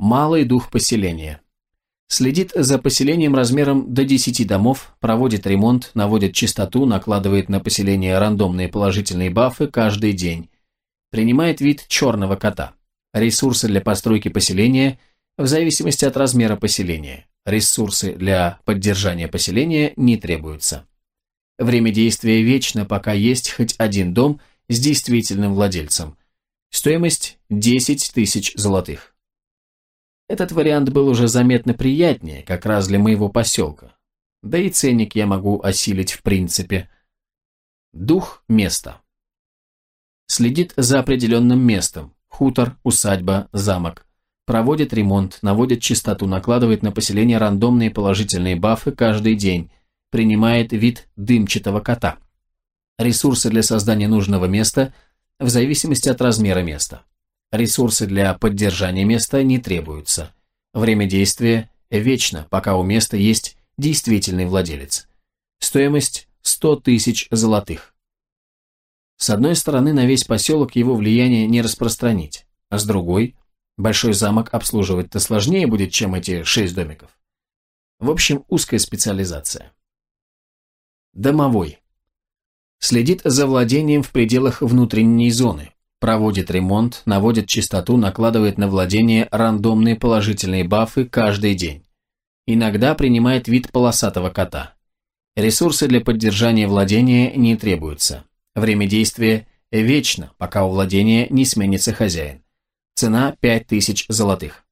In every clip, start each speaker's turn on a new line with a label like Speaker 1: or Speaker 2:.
Speaker 1: Малый дух поселения. Следит за поселением размером до 10 домов, проводит ремонт, наводит чистоту, накладывает на поселение рандомные положительные бафы каждый день. Принимает вид черного кота. Ресурсы для постройки поселения в зависимости от размера поселения. Ресурсы для поддержания поселения не требуются. Время действия вечно, пока есть хоть один дом с действительным владельцем. Стоимость 10 тысяч золотых. Этот вариант был уже заметно приятнее, как раз для моего поселка. Да и ценник я могу осилить в принципе. Дух места. Следит за определенным местом. Хутор, усадьба, замок. Проводит ремонт, наводит чистоту, накладывает на поселение рандомные положительные бафы каждый день. Принимает вид дымчатого кота. Ресурсы для создания нужного места в зависимости от размера места. Ресурсы для поддержания места не требуются. Время действия вечно, пока у места есть действительный владелец. Стоимость 100 тысяч золотых. С одной стороны, на весь поселок его влияние не распространить, а с другой, большой замок обслуживать-то сложнее будет, чем эти шесть домиков. В общем, узкая специализация. Домовой. Следит за владением в пределах внутренней зоны, Проводит ремонт, наводит чистоту, накладывает на владение рандомные положительные бафы каждый день. Иногда принимает вид полосатого кота. Ресурсы для поддержания владения не требуются. Время действия вечно, пока у владения не сменится хозяин. Цена 5000 золотых.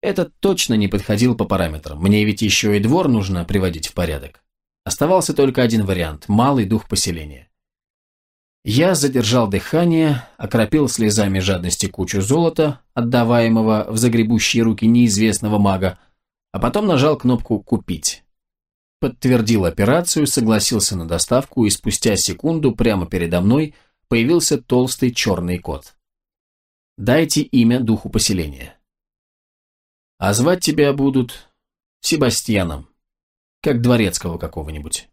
Speaker 1: Этот точно не подходил по параметрам. Мне ведь еще и двор нужно приводить в порядок. Оставался только один вариант – малый дух поселения. Я задержал дыхание, окропил слезами жадности кучу золота, отдаваемого в загребущие руки неизвестного мага, а потом нажал кнопку «Купить». Подтвердил операцию, согласился на доставку, и спустя секунду прямо передо мной появился толстый черный кот. «Дайте имя духу поселения». «А звать тебя будут Себастьяном, как дворецкого какого-нибудь».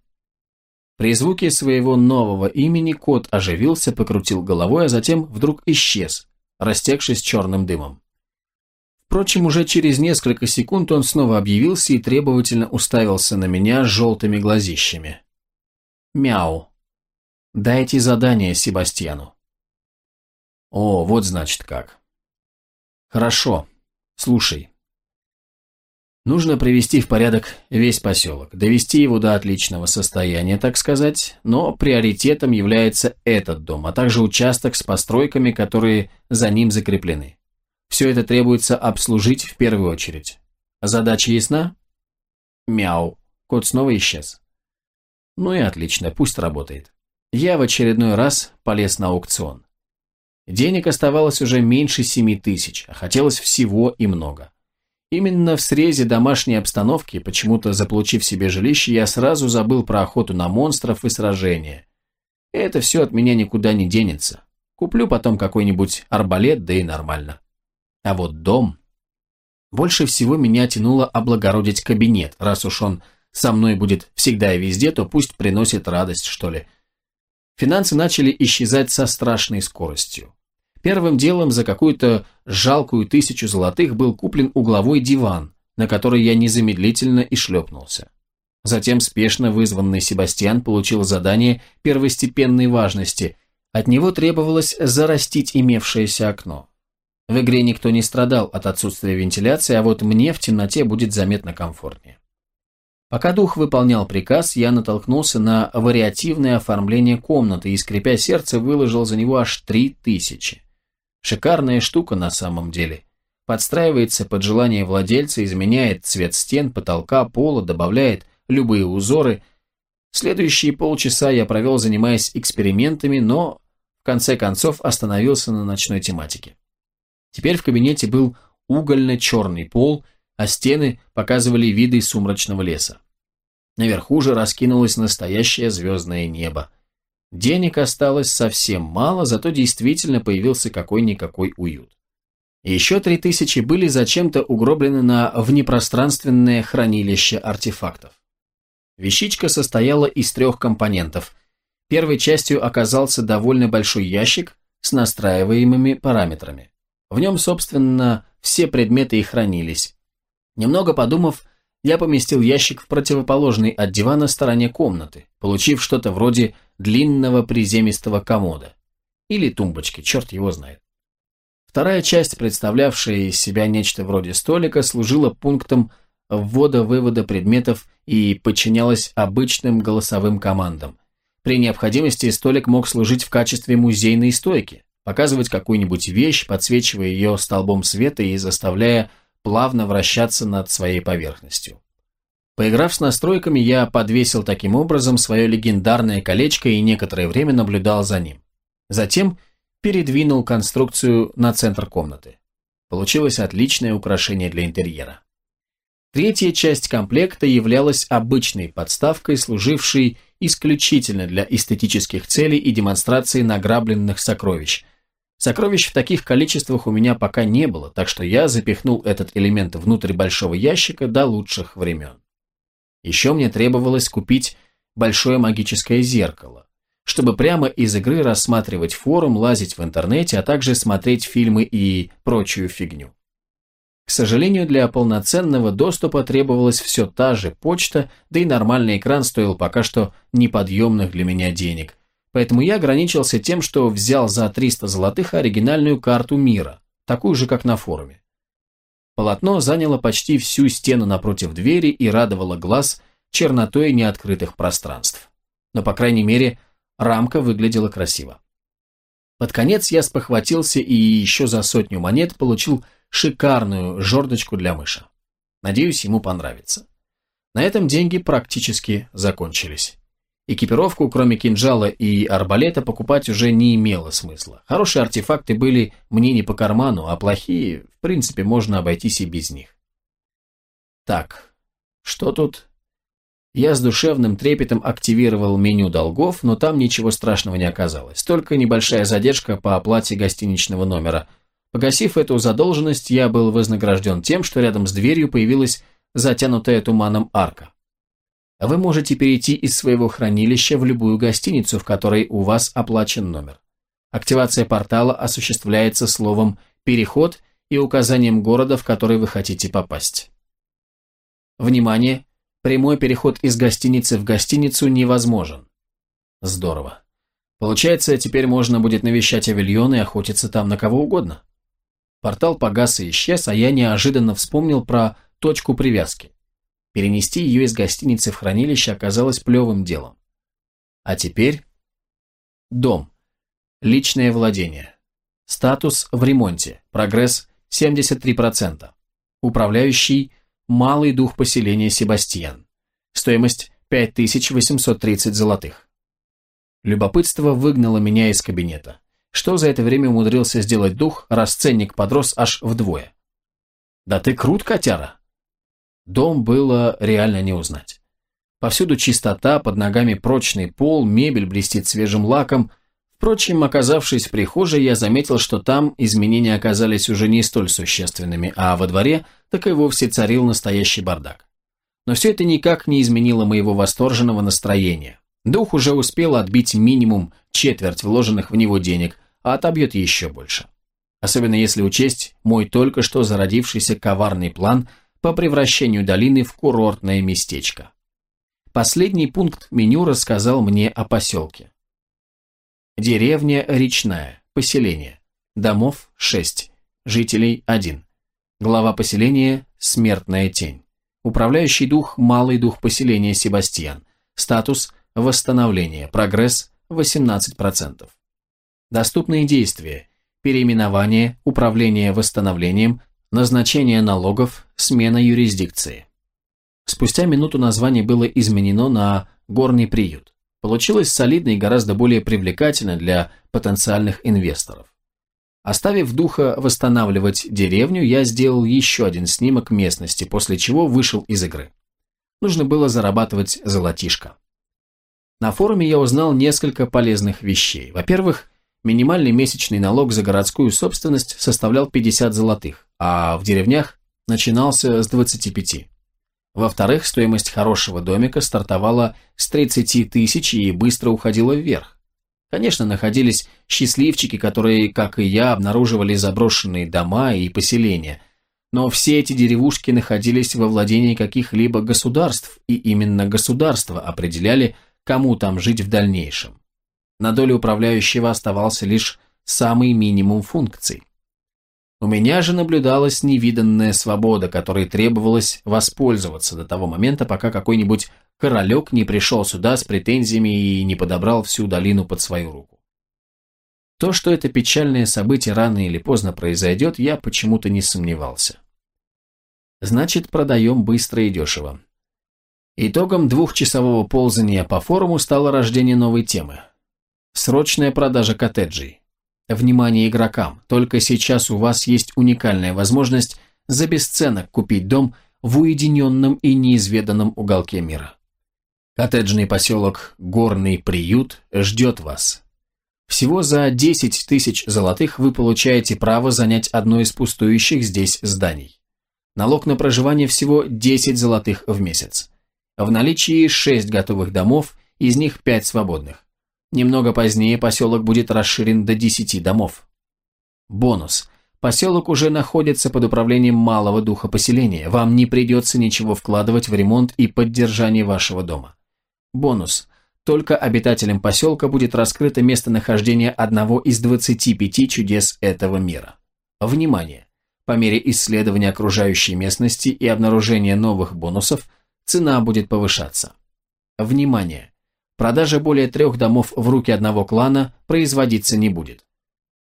Speaker 1: При звуке своего нового имени кот оживился, покрутил головой, а затем вдруг исчез, растекшись черным дымом. Впрочем, уже через несколько секунд он снова объявился и требовательно уставился на меня желтыми глазищами. «Мяу. Дайте задание Себастьяну». «О, вот значит как». «Хорошо. Слушай, Нужно привести в порядок весь поселок, довести его до отличного состояния, так сказать, но приоритетом является этот дом, а также участок с постройками, которые за ним закреплены. Все это требуется обслужить в первую очередь. Задача ясна? Мяу. Кот снова исчез. Ну и отлично, пусть работает. Я в очередной раз полез на аукцион. Денег оставалось уже меньше семи тысяч, а хотелось всего и много. Именно в срезе домашней обстановки, почему-то заполучив себе жилище, я сразу забыл про охоту на монстров и сражения. Это все от меня никуда не денется. Куплю потом какой-нибудь арбалет, да и нормально. А вот дом... Больше всего меня тянуло облагородить кабинет, раз уж он со мной будет всегда и везде, то пусть приносит радость, что ли. Финансы начали исчезать со страшной скоростью. Первым делом за какую-то жалкую тысячу золотых был куплен угловой диван, на который я незамедлительно и шлепнулся. Затем спешно вызванный Себастьян получил задание первостепенной важности. От него требовалось зарастить имевшееся окно. В игре никто не страдал от отсутствия вентиляции, а вот мне в темноте будет заметно комфортнее. Пока дух выполнял приказ, я натолкнулся на вариативное оформление комнаты и, скрипя сердце, выложил за него аж три тысячи. Шикарная штука на самом деле. Подстраивается под желание владельца, изменяет цвет стен, потолка, пола, добавляет любые узоры. Следующие полчаса я провел, занимаясь экспериментами, но в конце концов остановился на ночной тематике. Теперь в кабинете был угольно-черный пол, а стены показывали виды сумрачного леса. Наверху же раскинулось настоящее звездное небо. Денег осталось совсем мало, зато действительно появился какой-никакой уют. еще три тысячи были зачем-то угроблены на внепространственное хранилище артефактов. Вещичка состояла из трех компонентов. Первой частью оказался довольно большой ящик с настраиваемыми параметрами. В нем, собственно, все предметы и хранились. Немного подумав, я поместил ящик в противоположной от дивана стороне комнаты, получив что-то вроде длинного приземистого комода. Или тумбочки, черт его знает. Вторая часть, представлявшая из себя нечто вроде столика, служила пунктом ввода-вывода предметов и подчинялась обычным голосовым командам. При необходимости столик мог служить в качестве музейной стойки, показывать какую-нибудь вещь, подсвечивая ее столбом света и заставляя плавно вращаться над своей поверхностью. Поиграв с настройками, я подвесил таким образом свое легендарное колечко и некоторое время наблюдал за ним. Затем передвинул конструкцию на центр комнаты. Получилось отличное украшение для интерьера. Третья часть комплекта являлась обычной подставкой, служившей исключительно для эстетических целей и демонстрации награбленных сокровищ – Сокровищ в таких количествах у меня пока не было, так что я запихнул этот элемент внутрь большого ящика до лучших времен. Еще мне требовалось купить большое магическое зеркало, чтобы прямо из игры рассматривать форум, лазить в интернете, а также смотреть фильмы и прочую фигню. К сожалению, для полноценного доступа требовалась все та же почта, да и нормальный экран стоил пока что неподъемных для меня денег, Поэтому я ограничился тем, что взял за 300 золотых оригинальную карту мира, такую же, как на форуме. Полотно заняло почти всю стену напротив двери и радовало глаз чернотой неоткрытых пространств. Но, по крайней мере, рамка выглядела красиво. Под конец я спохватился и еще за сотню монет получил шикарную жердочку для мыша. Надеюсь, ему понравится. На этом деньги практически закончились. Экипировку, кроме кинжала и арбалета, покупать уже не имело смысла. Хорошие артефакты были мне не по карману, а плохие, в принципе, можно обойтись и без них. Так, что тут? Я с душевным трепетом активировал меню долгов, но там ничего страшного не оказалось. Только небольшая задержка по оплате гостиничного номера. Погасив эту задолженность, я был вознагражден тем, что рядом с дверью появилась затянутая туманом арка вы можете перейти из своего хранилища в любую гостиницу, в которой у вас оплачен номер. Активация портала осуществляется словом «переход» и указанием города, в который вы хотите попасть. Внимание! Прямой переход из гостиницы в гостиницу невозможен. Здорово. Получается, теперь можно будет навещать авильон и охотиться там на кого угодно. Портал погас и исчез, а я неожиданно вспомнил про точку привязки. Перенести ее из гостиницы в хранилище оказалось плевым делом. А теперь... Дом. Личное владение. Статус в ремонте. Прогресс 73%. Управляющий Малый дух поселения Себастьян. Стоимость 5830 золотых. Любопытство выгнало меня из кабинета. Что за это время умудрился сделать дух, расценник подрос аж вдвое. «Да ты крут, котяра!» Дом было реально не узнать. Повсюду чистота, под ногами прочный пол, мебель блестит свежим лаком. Впрочем, оказавшись в прихожей, я заметил, что там изменения оказались уже не столь существенными, а во дворе так и вовсе царил настоящий бардак. Но все это никак не изменило моего восторженного настроения. Дух уже успел отбить минимум четверть вложенных в него денег, а отобьет еще больше. Особенно если учесть мой только что зародившийся коварный план – по превращению долины в курортное местечко. Последний пункт меню рассказал мне о поселке. Деревня Речная, поселение. Домов 6, жителей 1. Глава поселения – Смертная тень. Управляющий дух – Малый дух поселения Себастьян. Статус – Восстановление. Прогресс – 18%. Доступные действия. Переименование, управление восстановлением, Назначение налогов, смена юрисдикции. Спустя минуту название было изменено на «Горный приют». Получилось солидно и гораздо более привлекательно для потенциальных инвесторов. Оставив духа восстанавливать деревню, я сделал еще один снимок местности, после чего вышел из игры. Нужно было зарабатывать золотишко. На форуме я узнал несколько полезных вещей. Во-первых, минимальный месячный налог за городскую собственность составлял 50 золотых а в деревнях начинался с 25. Во-вторых, стоимость хорошего домика стартовала с 30 тысяч и быстро уходила вверх. Конечно, находились счастливчики, которые, как и я, обнаруживали заброшенные дома и поселения, Но все эти деревушки находились во владении каких-либо государств, и именно государства определяли, кому там жить в дальнейшем. На долю управляющего оставался лишь самый минимум функций. У меня же наблюдалась невиданная свобода, которой требовалось воспользоваться до того момента, пока какой-нибудь королек не пришел сюда с претензиями и не подобрал всю долину под свою руку. То, что это печальное событие рано или поздно произойдет, я почему-то не сомневался. Значит, продаем быстро и дешево. Итогом двухчасового ползания по форуму стало рождение новой темы. Срочная продажа коттеджей. Внимание игрокам, только сейчас у вас есть уникальная возможность за бесценок купить дом в уединенном и неизведанном уголке мира. Коттеджный поселок Горный Приют ждет вас. Всего за 10 тысяч золотых вы получаете право занять одно из пустующих здесь зданий. Налог на проживание всего 10 золотых в месяц. В наличии 6 готовых домов, из них 5 свободных. Немного позднее поселок будет расширен до 10 домов. Бонус. Поселок уже находится под управлением малого духа поселения. Вам не придется ничего вкладывать в ремонт и поддержание вашего дома. Бонус. Только обитателям поселка будет раскрыто местонахождение одного из 25 чудес этого мира. Внимание! По мере исследования окружающей местности и обнаружения новых бонусов, цена будет повышаться. Внимание! Продажа более трех домов в руки одного клана производиться не будет.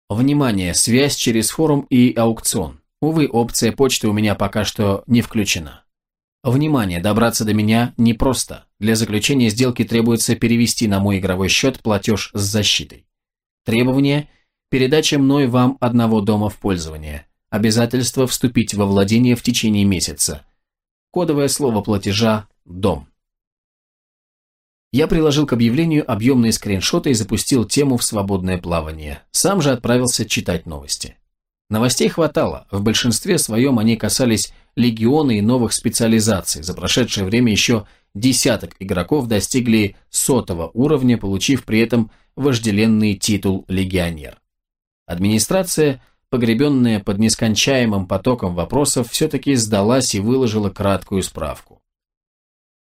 Speaker 1: Внимание, связь через форум и аукцион. Увы, опция почты у меня пока что не включена. Внимание, добраться до меня непросто. Для заключения сделки требуется перевести на мой игровой счет платеж с защитой. Требование – передача мной вам одного дома в пользование. Обязательство вступить во владение в течение месяца. Кодовое слово платежа – дом. Я приложил к объявлению объемные скриншоты и запустил тему в свободное плавание. Сам же отправился читать новости. Новостей хватало, в большинстве своем они касались легиона и новых специализаций. За прошедшее время еще десяток игроков достигли сотого уровня, получив при этом вожделенный титул легионер. Администрация, погребенная под нескончаемым потоком вопросов, все-таки сдалась и выложила краткую справку.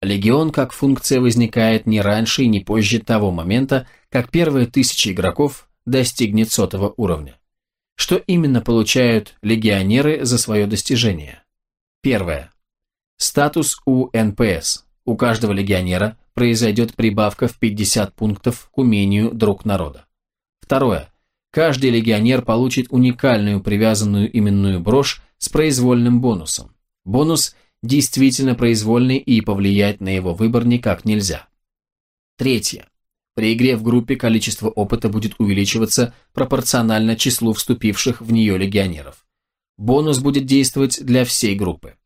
Speaker 1: Легион как функция возникает не раньше и не позже того момента, как первые тысячи игроков достигнет сотого уровня. Что именно получают легионеры за свое достижение? Первое. Статус у НПС. У каждого легионера произойдет прибавка в 50 пунктов к умению друг народа. Второе. Каждый легионер получит уникальную привязанную именную брошь с произвольным бонусом. Бонус – действительно произвольный и повлиять на его выбор никак нельзя. Третье. При игре в группе количество опыта будет увеличиваться пропорционально числу вступивших в нее легионеров. Бонус будет действовать для всей группы.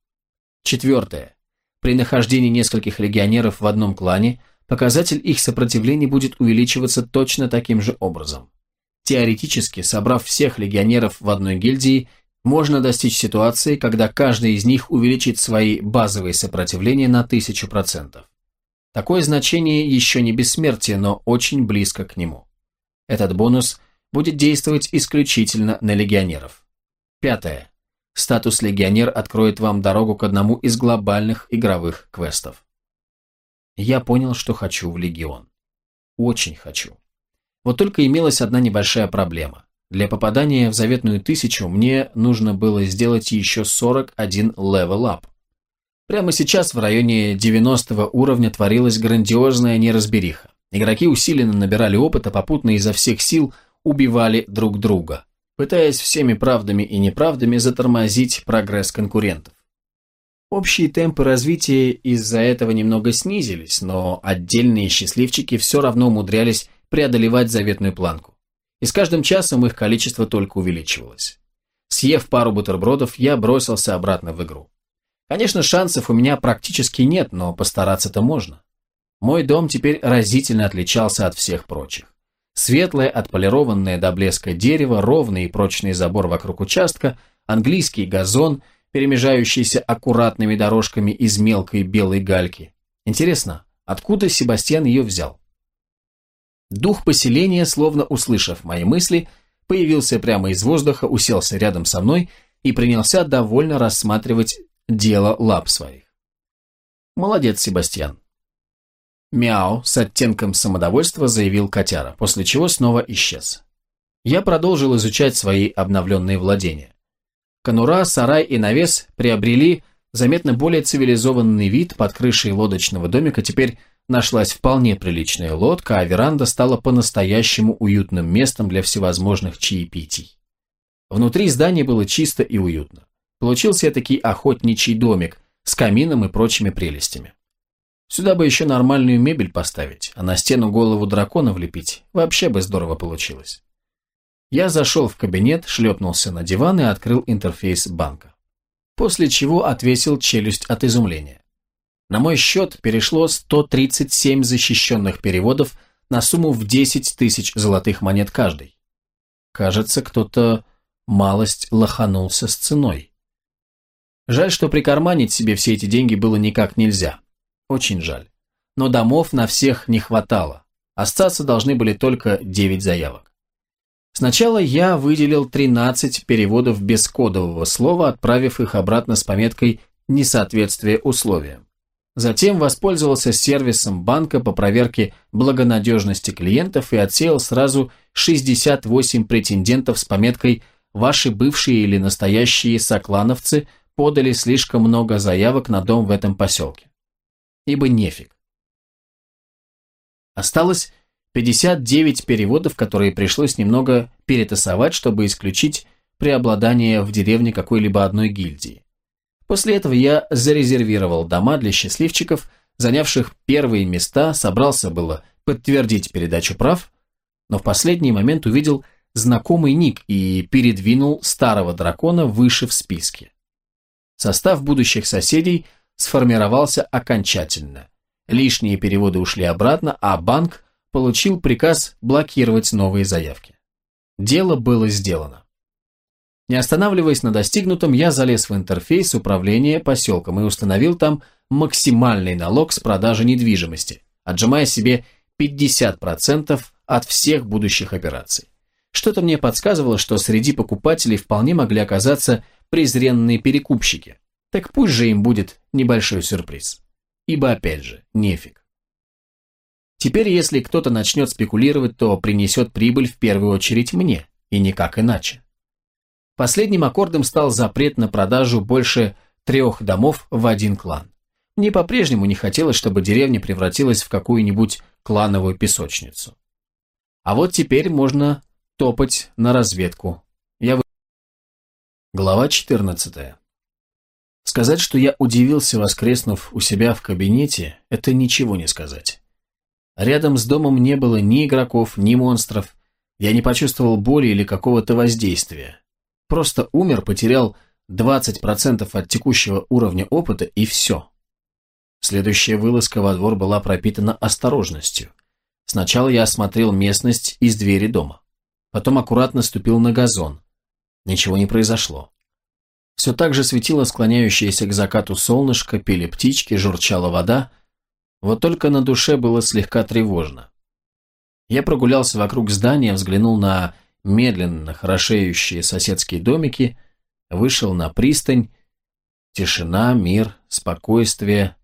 Speaker 1: Четвертое. При нахождении нескольких легионеров в одном клане показатель их сопротивления будет увеличиваться точно таким же образом. Теоретически, собрав всех легионеров в одной гильдии, можно достичь ситуации, когда каждый из них увеличит свои базовые сопротивления на 1000%. Такое значение еще не бессмертие, но очень близко к нему. Этот бонус будет действовать исключительно на легионеров. Пятое. Статус легионер откроет вам дорогу к одному из глобальных игровых квестов. Я понял, что хочу в легион. Очень хочу. Вот только имелась одна небольшая проблема. Для попадания в заветную тысячу мне нужно было сделать еще 41 level-up. Прямо сейчас в районе 90 уровня творилась грандиозная неразбериха. Игроки усиленно набирали опыт, а попутно изо всех сил убивали друг друга, пытаясь всеми правдами и неправдами затормозить прогресс конкурентов. Общие темпы развития из-за этого немного снизились, но отдельные счастливчики все равно умудрялись преодолевать заветную планку и с каждым часом их количество только увеличивалось. Съев пару бутербродов, я бросился обратно в игру. Конечно, шансов у меня практически нет, но постараться-то можно. Мой дом теперь разительно отличался от всех прочих. Светлое, отполированное до блеска дерево, ровный и прочный забор вокруг участка, английский газон, перемежающийся аккуратными дорожками из мелкой белой гальки. Интересно, откуда Себастьян ее взял? Дух поселения, словно услышав мои мысли, появился прямо из воздуха, уселся рядом со мной и принялся довольно рассматривать дело лап своих. Молодец, Себастьян. Мяу с оттенком самодовольства заявил котяра, после чего снова исчез. Я продолжил изучать свои обновленные владения. Конура, сарай и навес приобрели заметно более цивилизованный вид под крышей лодочного домика теперь нашлась вполне приличная лодка, а веранда стала по-настоящему уютным местом для всевозможных чаепитий. Внутри здания было чисто и уютно. Получился таки охотничий домик с камином и прочими прелестями. Сюда бы еще нормальную мебель поставить, а на стену голову дракона влепить. Вообще бы здорово получилось. Я зашел в кабинет, шлепнулся на диван и открыл интерфейс банка. После чего отвесил челюсть от изумления. На мой счет перешло 137 защищенных переводов на сумму в 10 тысяч золотых монет каждый. Кажется, кто-то малость лоханулся с ценой. Жаль, что прикарманить себе все эти деньги было никак нельзя. Очень жаль. Но домов на всех не хватало. Остаться должны были только 9 заявок. Сначала я выделил 13 переводов без кодового слова, отправив их обратно с пометкой «Несоответствие условиям». Затем воспользовался сервисом банка по проверке благонадежности клиентов и отсеял сразу 68 претендентов с пометкой «Ваши бывшие или настоящие соклановцы подали слишком много заявок на дом в этом поселке». Ибо нефиг. Осталось 59 переводов, которые пришлось немного перетасовать, чтобы исключить преобладание в деревне какой-либо одной гильдии. После этого я зарезервировал дома для счастливчиков, занявших первые места, собрался было подтвердить передачу прав, но в последний момент увидел знакомый ник и передвинул старого дракона выше в списке. Состав будущих соседей сформировался окончательно. Лишние переводы ушли обратно, а банк получил приказ блокировать новые заявки. Дело было сделано. Не останавливаясь на достигнутом, я залез в интерфейс управления поселком и установил там максимальный налог с продажи недвижимости, отжимая себе 50% от всех будущих операций. Что-то мне подсказывало, что среди покупателей вполне могли оказаться презренные перекупщики. Так пусть же им будет небольшой сюрприз. Ибо опять же, нефиг. Теперь, если кто-то начнет спекулировать, то принесет прибыль в первую очередь мне, и никак иначе. Последним аккордом стал запрет на продажу больше трех домов в один клан. Мне по-прежнему не хотелось, чтобы деревня превратилась в какую-нибудь клановую песочницу. А вот теперь можно топать на разведку. Я вы... Глава 14. Сказать, что я удивился, воскреснув у себя в кабинете, это ничего не сказать. Рядом с домом не было ни игроков, ни монстров. Я не почувствовал боли или какого-то воздействия. Просто умер, потерял 20% от текущего уровня опыта и все. Следующая вылазка во двор была пропитана осторожностью. Сначала я осмотрел местность из двери дома. Потом аккуратно ступил на газон. Ничего не произошло. Все так же светило склоняющееся к закату солнышко, пели птички, журчала вода. Вот только на душе было слегка тревожно. Я прогулялся вокруг здания, взглянул на медленно хорошеющие соседские домики, вышел на пристань. Тишина, мир, спокойствие.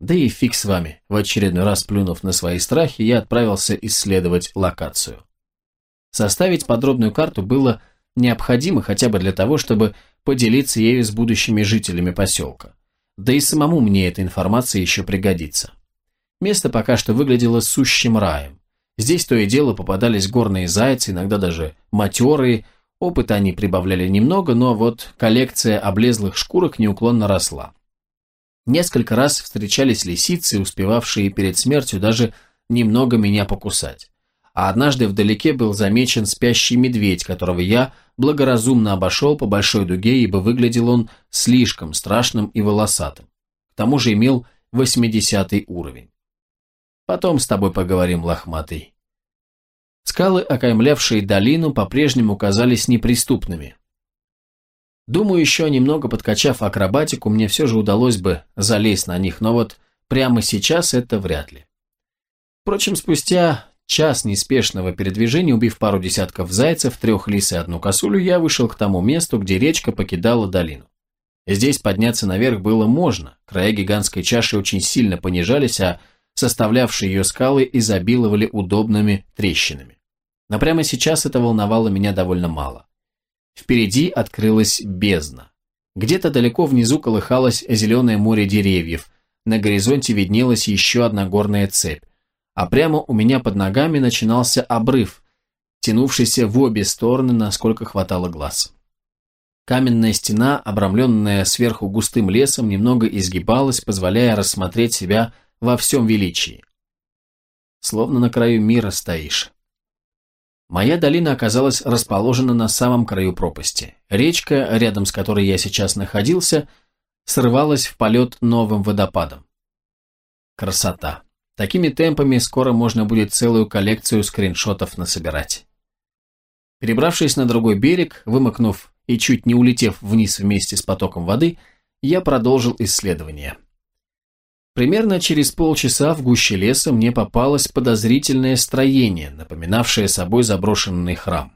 Speaker 1: Да и фиг с вами. В очередной раз плюнув на свои страхи, я отправился исследовать локацию. Составить подробную карту было необходимо хотя бы для того, чтобы поделиться ею с будущими жителями поселка. Да и самому мне эта информация еще пригодится. Место пока что выглядело сущим раем. Здесь то и дело попадались горные зайцы, иногда даже матерые. Опыта они прибавляли немного, но вот коллекция облезлых шкурок неуклонно росла. Несколько раз встречались лисицы, успевавшие перед смертью даже немного меня покусать. А однажды вдалеке был замечен спящий медведь, которого я благоразумно обошел по большой дуге, ибо выглядел он слишком страшным и волосатым. К тому же имел 80 уровень. Потом с тобой поговорим, лохматый. Скалы, окаймлявшие долину, по-прежнему казались неприступными. Думаю, еще немного подкачав акробатику, мне все же удалось бы залезть на них, но вот прямо сейчас это вряд ли. Впрочем, спустя час неспешного передвижения, убив пару десятков зайцев, трех лис и одну косулю, я вышел к тому месту, где речка покидала долину. Здесь подняться наверх было можно, края гигантской чаши очень сильно понижались, а составлявшие ее скалы изобиловали удобными трещинами. Но прямо сейчас это волновало меня довольно мало. Впереди открылась бездна. Где-то далеко внизу колыхалось зеленое море деревьев, на горизонте виднелась еще одна горная цепь, а прямо у меня под ногами начинался обрыв, тянувшийся в обе стороны, насколько хватало глаз. Каменная стена, обрамленная сверху густым лесом, немного изгибалась, позволяя рассмотреть себя во всем величии. Словно на краю мира стоишь. Моя долина оказалась расположена на самом краю пропасти. Речка, рядом с которой я сейчас находился, срывалась в полет новым водопадом. Красота. Такими темпами скоро можно будет целую коллекцию скриншотов насобирать. Перебравшись на другой берег, вымокнув и чуть не улетев вниз вместе с потоком воды, я продолжил исследование. Примерно через полчаса в гуще леса мне попалось подозрительное строение, напоминавшее собой заброшенный храм.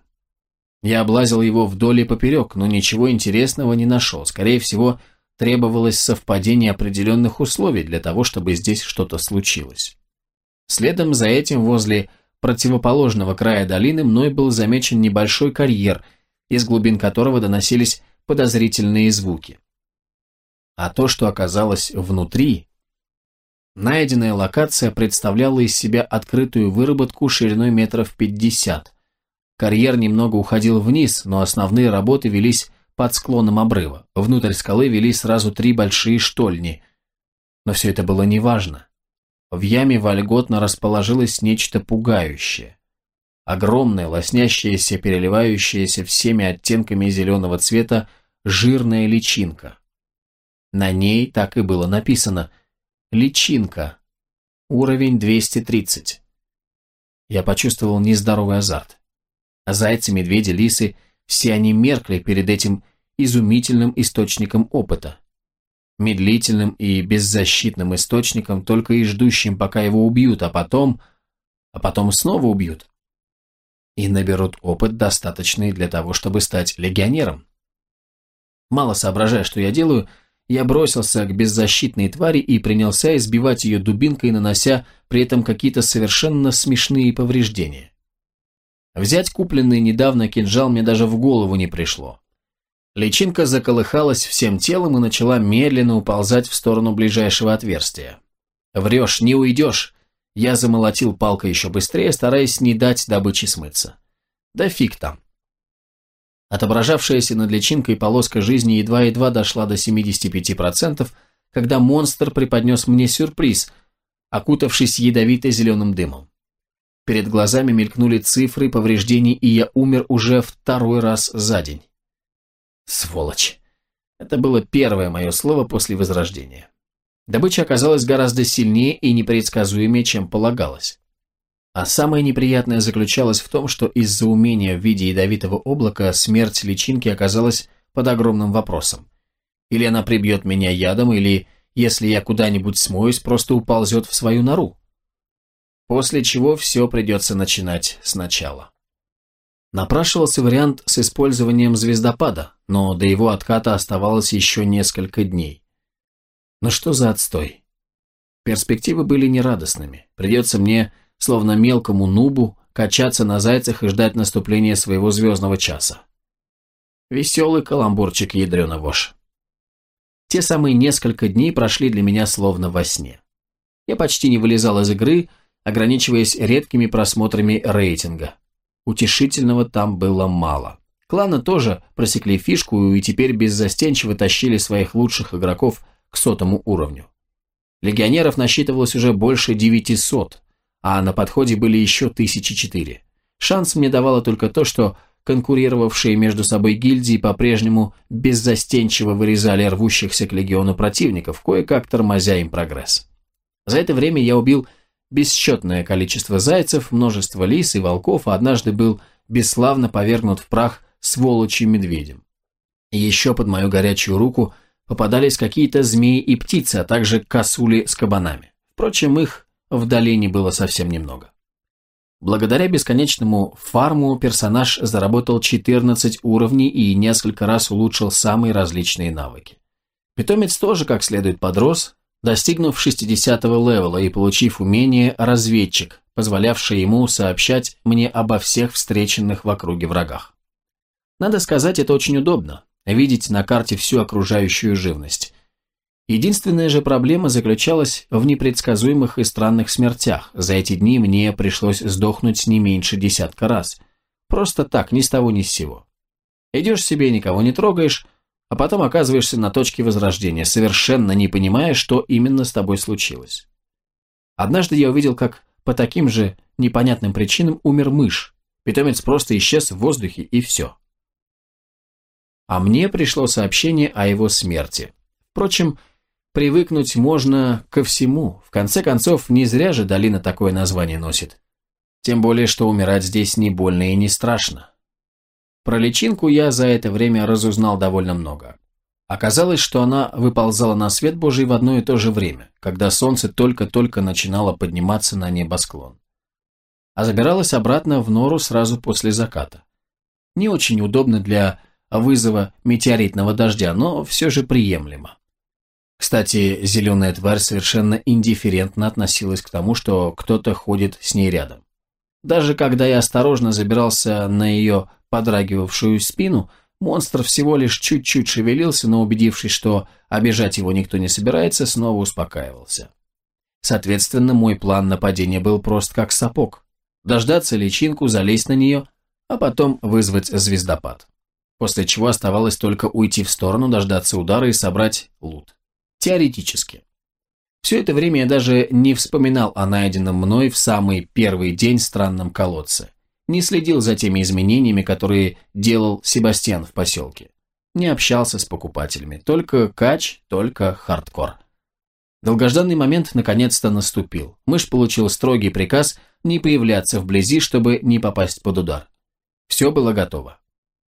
Speaker 1: Я облазил его вдоль и поперек, но ничего интересного не нашел. Скорее всего, требовалось совпадение определенных условий для того, чтобы здесь что-то случилось. Следом за этим возле противоположного края долины мной был замечен небольшой карьер, из глубин которого доносились подозрительные звуки. А то, что оказалось внутри, Найденная локация представляла из себя открытую выработку шириной метров 50. Карьер немного уходил вниз, но основные работы велись под склоном обрыва. Внутрь скалы вели сразу три большие штольни. Но все это было неважно. В яме вольготно расположилось нечто пугающее. Огромная, лоснящаяся, переливающаяся всеми оттенками зеленого цвета жирная личинка. На ней так и было написано Личинка. Уровень 230. Я почувствовал нездоровый азарт. Зайцы, медведи, лисы – все они меркли перед этим изумительным источником опыта. Медлительным и беззащитным источником, только и ждущим, пока его убьют, а потом... а потом снова убьют. И наберут опыт, достаточный для того, чтобы стать легионером. Мало соображая, что я делаю – я бросился к беззащитной твари и принялся избивать ее дубинкой, нанося при этом какие-то совершенно смешные повреждения. Взять купленный недавно кинжал мне даже в голову не пришло. Личинка заколыхалась всем телом и начала медленно уползать в сторону ближайшего отверстия. «Врешь, не уйдешь!» Я замолотил палкой еще быстрее, стараясь не дать добыче смыться. «Да фиг там!» Отображавшаяся над личинкой полоска жизни едва-едва дошла до 75%, когда монстр преподнес мне сюрприз, окутавшись ядовито-зеленым дымом. Перед глазами мелькнули цифры повреждений, и я умер уже второй раз за день. Сволочь. Это было первое мое слово после возрождения. Добыча оказалась гораздо сильнее и непредсказуемее, чем полагалось. А самое неприятное заключалось в том, что из-за умения в виде ядовитого облака смерть личинки оказалась под огромным вопросом. Или она прибьет меня ядом, или, если я куда-нибудь смоюсь, просто уползет в свою нору. После чего все придется начинать сначала. Напрашивался вариант с использованием звездопада, но до его отката оставалось еще несколько дней. Но что за отстой? Перспективы были нерадостными. Придется мне словно мелкому нубу, качаться на зайцах и ждать наступления своего звездного часа. Веселый каламбурчик ядрена вошь. Те самые несколько дней прошли для меня словно во сне. Я почти не вылезал из игры, ограничиваясь редкими просмотрами рейтинга. Утешительного там было мало. Кланы тоже просекли фишку и теперь беззастенчиво тащили своих лучших игроков к сотому уровню. Легионеров насчитывалось уже больше 900, а на подходе были еще тысячи четыре. Шанс мне давало только то, что конкурировавшие между собой гильдии по-прежнему беззастенчиво вырезали рвущихся к легиону противников, кое-как тормозя им прогресс. За это время я убил бесчетное количество зайцев, множество лис и волков, а однажды был бесславно повергнут в прах сволочью медведем. Еще под мою горячую руку попадались какие-то змеи и птицы, а также косули с кабанами. Впрочем, их в долине было совсем немного. Благодаря бесконечному фарму персонаж заработал 14 уровней и несколько раз улучшил самые различные навыки. Питомец тоже как следует подрос, достигнув 60-го левела и получив умение «разведчик», позволявшее ему сообщать мне обо всех встреченных в округе врагах. Надо сказать, это очень удобно – видеть на карте всю окружающую живность. Единственная же проблема заключалась в непредсказуемых и странных смертях. За эти дни мне пришлось сдохнуть не меньше десятка раз. Просто так, ни с того ни с сего. Идешь себе, никого не трогаешь, а потом оказываешься на точке возрождения, совершенно не понимая, что именно с тобой случилось. Однажды я увидел, как по таким же непонятным причинам умер мышь. Питомец просто исчез в воздухе, и все. А мне пришло сообщение о его смерти. Впрочем, Привыкнуть можно ко всему. В конце концов, не зря же долина такое название носит. Тем более, что умирать здесь не больно и не страшно. Про личинку я за это время разузнал довольно много. Оказалось, что она выползала на свет Божий в одно и то же время, когда солнце только-только начинало подниматься на небосклон. А забиралась обратно в нору сразу после заката. Не очень удобно для вызова метеоритного дождя, но все же приемлемо. Кстати, зеленая тварь совершенно индифферентно относилась к тому, что кто-то ходит с ней рядом. Даже когда я осторожно забирался на ее подрагивавшую спину, монстр всего лишь чуть-чуть шевелился, но убедившись, что обижать его никто не собирается, снова успокаивался. Соответственно, мой план нападения был прост как сапог. Дождаться личинку, залезть на нее, а потом вызвать звездопад. После чего оставалось только уйти в сторону, дождаться удара и собрать лут. Теоретически. Все это время я даже не вспоминал о найденном мной в самый первый день странном колодце. Не следил за теми изменениями, которые делал Себастьян в поселке. Не общался с покупателями. Только кач, только хардкор. Долгожданный момент наконец-то наступил. Мышь получил строгий приказ не появляться вблизи, чтобы не попасть под удар. Все было готово.